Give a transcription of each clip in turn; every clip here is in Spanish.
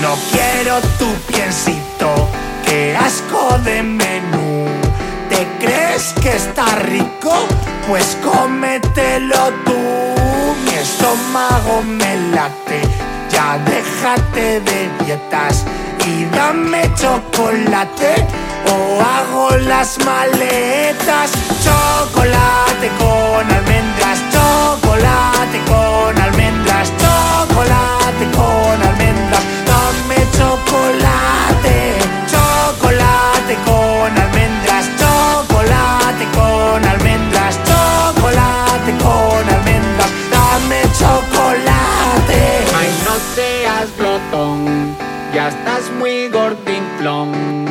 no quiero tu piensito, qué asco de menú. ¿Te crees que está rico? Pues cómetelo tú. Mi estómago me late, ya déjate de dietas y dame chocolate o hago las maletas. Muy gordinflón.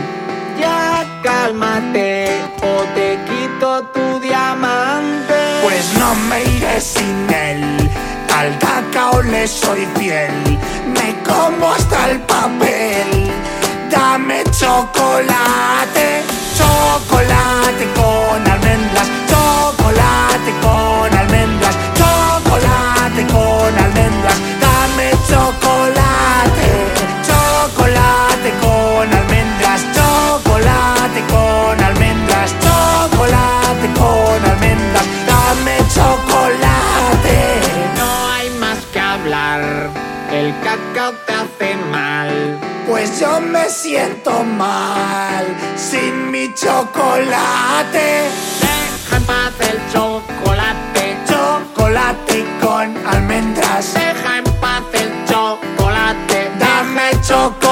Ya cálmate o te quito tu diamante. Pues no me iré sin él. Al cacao le soy fiel. Me como hasta el papel. Dame chocolate, chocolate cacao te hace mal. Pues yo me siento mal sin mi chocolate. Deja en paz el chocolate, Chocolate con almendras. deja en paz el chocolate. Dame chocolate.